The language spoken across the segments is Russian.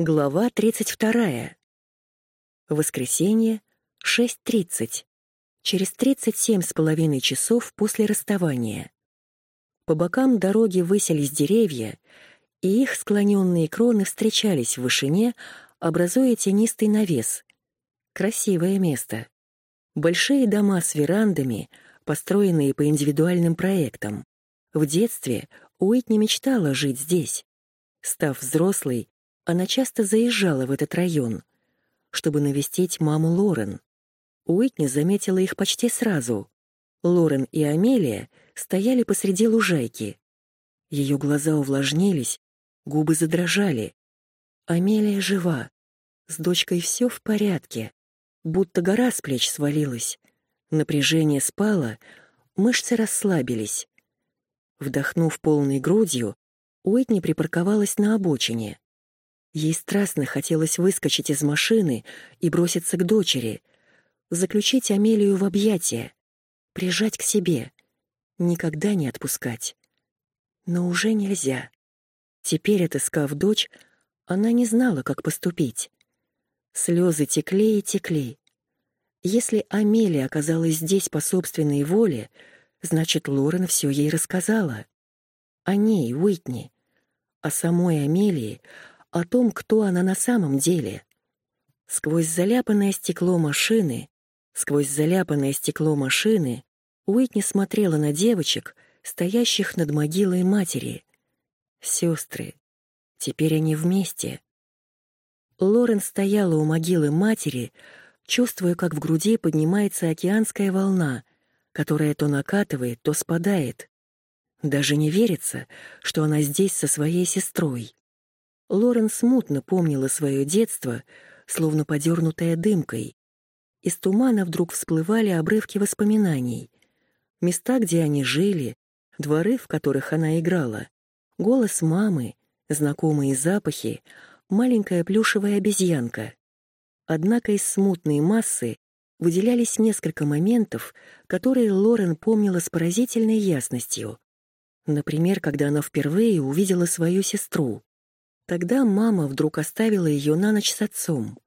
Глава 32. Воскресенье, 6.30. Через 37 с половиной часов после расставания. По бокам дороги высились деревья, и их склоненные кроны встречались в вышине, образуя тенистый навес. Красивое место. Большие дома с верандами, построенные по индивидуальным проектам. В детстве Уитни мечтала жить здесь. Став взрослой, она часто заезжала в этот район, чтобы навестить маму Лорен. Уитни заметила их почти сразу. Лорен и Амелия стояли посреди лужайки. Ее глаза увлажнились, губы задрожали. Амелия жива. С дочкой все в порядке. Будто гора с плеч свалилась. Напряжение спало, мышцы расслабились. Вдохнув полной грудью, Уитни припарковалась на обочине. Ей страстно хотелось выскочить из машины и броситься к дочери, заключить Амелию в объятия, прижать к себе, никогда не отпускать. Но уже нельзя. Теперь, отыскав дочь, она не знала, как поступить. Слезы текли и текли. Если Амелия оказалась здесь по собственной воле, значит, Лорен все ей рассказала. О ней, Уитни. О самой Амелии, о том, кто она на самом деле. Сквозь заляпанное стекло машины, сквозь заляпанное стекло машины Уитни смотрела на девочек, стоящих над могилой матери. Сестры. Теперь они вместе. Лорен стояла у могилы матери, чувствуя, как в груди поднимается океанская волна, которая то накатывает, то спадает. Даже не верится, что она здесь со своей сестрой. Лорен смутно помнила свое детство, словно подернутое дымкой. Из тумана вдруг всплывали обрывки воспоминаний. Места, где они жили, дворы, в которых она играла, голос мамы, знакомые запахи, маленькая плюшевая обезьянка. Однако из смутной массы выделялись несколько моментов, которые Лорен помнила с поразительной ясностью. Например, когда она впервые увидела свою сестру. Тогда мама вдруг оставила ее на ночь с отцом.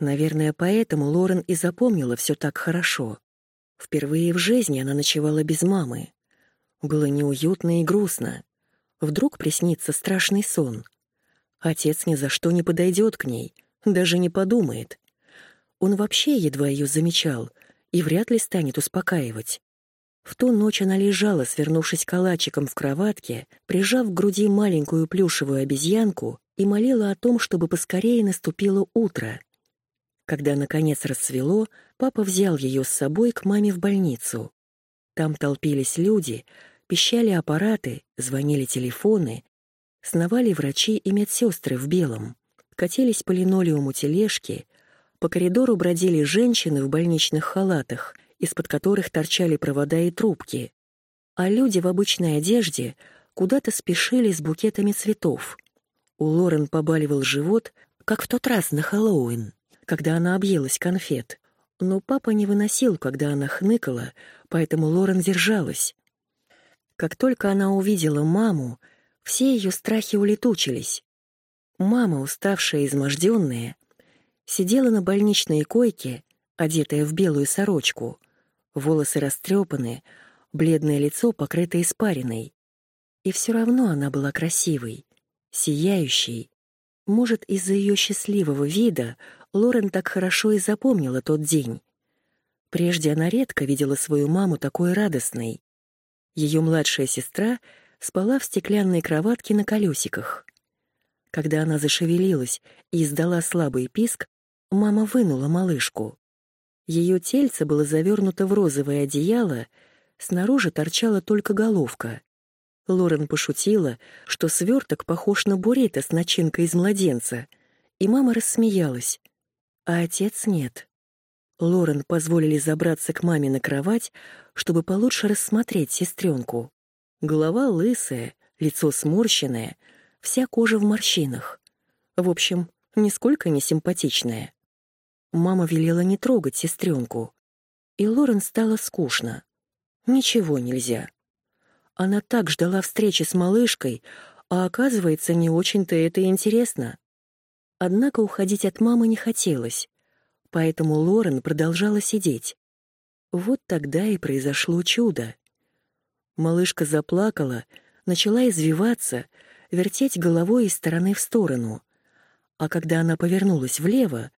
Наверное, поэтому Лорен и запомнила все так хорошо. Впервые в жизни она ночевала без мамы. Было неуютно и грустно. Вдруг приснится страшный сон. Отец ни за что не подойдет к ней, даже не подумает. Он вообще едва ее замечал и вряд ли станет успокаивать. В ту ночь она лежала, свернувшись калачиком в кроватке, прижав к груди маленькую плюшевую обезьянку и молила о том, чтобы поскорее наступило утро. Когда, наконец, рассвело, папа взял ее с собой к маме в больницу. Там толпились люди, пищали аппараты, звонили телефоны, сновали врачи и медсестры в белом, катились по линолеуму тележки, по коридору бродили женщины в больничных халатах — из-под которых торчали провода и трубки, а люди в обычной одежде куда-то спешили с букетами цветов. У Лорен побаливал живот, как в тот раз на Хэллоуин, когда она объелась конфет. Но папа не выносил, когда она хныкала, поэтому Лорен держалась. Как только она увидела маму, все ее страхи улетучились. Мама, уставшая и изможденная, сидела на больничной койке, одетая в белую сорочку — волосы растрепаны, бледное лицо покрыто испариной. И все равно она была красивой, сияющей. Может, из-за ее счастливого вида Лорен так хорошо и запомнила тот день. Прежде она редко видела свою маму такой радостной. Ее младшая сестра спала в стеклянной кроватке на колесиках. Когда она зашевелилась и издала слабый писк, мама вынула малышку. Ее тельце было завернуто в розовое одеяло, снаружи торчала только головка. Лорен пошутила, что сверток похож на буррито с начинкой из младенца, и мама рассмеялась. А отец нет. Лорен позволили забраться к маме на кровать, чтобы получше рассмотреть сестренку. Голова лысая, лицо сморщенное, вся кожа в морщинах. В общем, нисколько не симпатичная. Мама велела не трогать сестренку. И Лорен стало скучно. Ничего нельзя. Она так ждала встречи с малышкой, а оказывается, не очень-то это интересно. Однако уходить от мамы не хотелось, поэтому Лорен продолжала сидеть. Вот тогда и произошло чудо. Малышка заплакала, начала извиваться, вертеть головой из стороны в сторону. А когда она повернулась влево,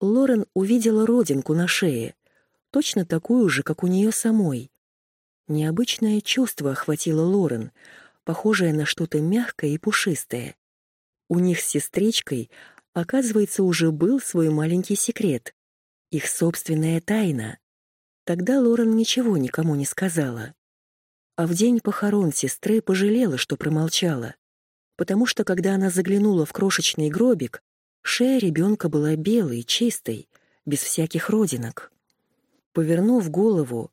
Лорен увидела родинку на шее, точно такую же, как у нее самой. Необычное чувство охватило Лорен, похожее на что-то мягкое и пушистое. У них с сестричкой, оказывается, уже был свой маленький секрет. Их собственная тайна. Тогда Лорен ничего никому не сказала. А в день похорон сестры пожалела, что промолчала, потому что, когда она заглянула в крошечный гробик, шея ребенка была белой, чистой, без всяких родинок. Повернув голову,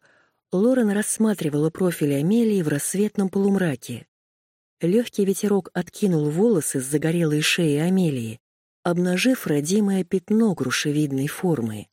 Лорен рассматривала профиль Амелии в рассветном полумраке. Легкий ветерок откинул волосы с загорелой шеи Амелии, обнажив родимое пятно грушевидной формы.